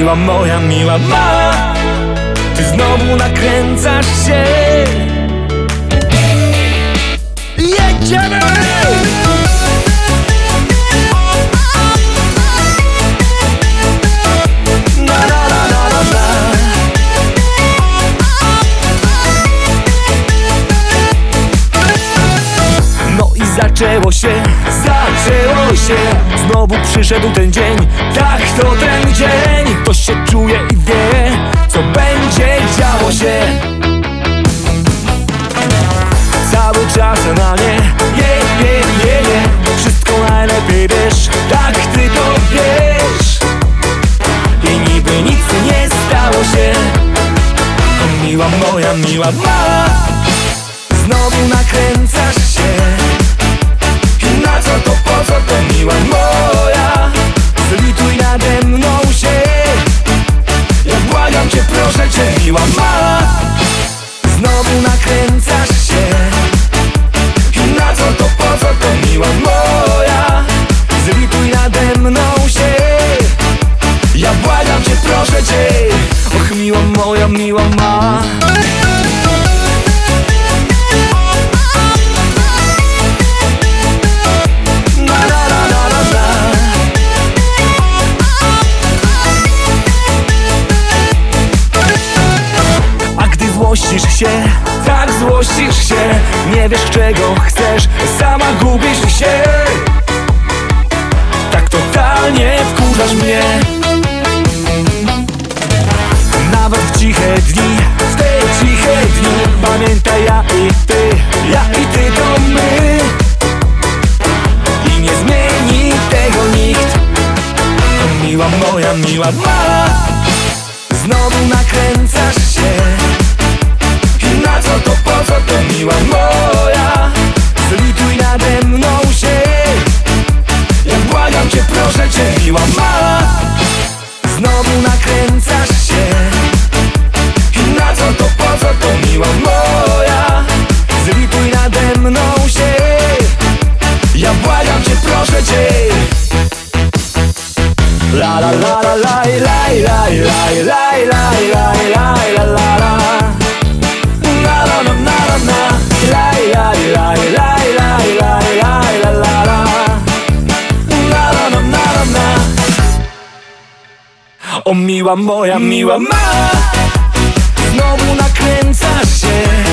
miła moja, miła ma. Ty znowu nakręcasz się. Jedziemy! No zaczęło się, zaczęło się. Znowu przyszedł ten dzień, tak to ten Cały czas na nie, nie, nie, nie, nie Wszystko najlepiej wiesz, tak ty to wiesz. I niby nic nie stało się. Miła moja, miła ma Znowu nakręcasz się. I na co to, po co to miła moja? Zlituj nade mną się. Ja błagam cię, proszę cię, miła ma Nie wiesz czego chcesz, sama gubisz się. Tak totalnie wkurzasz mnie. Nawet w ciche dni, w te ciche dni. Pamiętaj ja i ty, ja i ty to my. I nie zmieni tego nikt. Miła moja, miła ma Znowu nakręcasz się miła ma. Znowu nakręcasz się. I na co to, po co to miła moja? Zlituj nade mną się. Ja błagam cię, proszę cię. La la la la la la la la la O miła moja, miła ma. Znowu nakręcasz się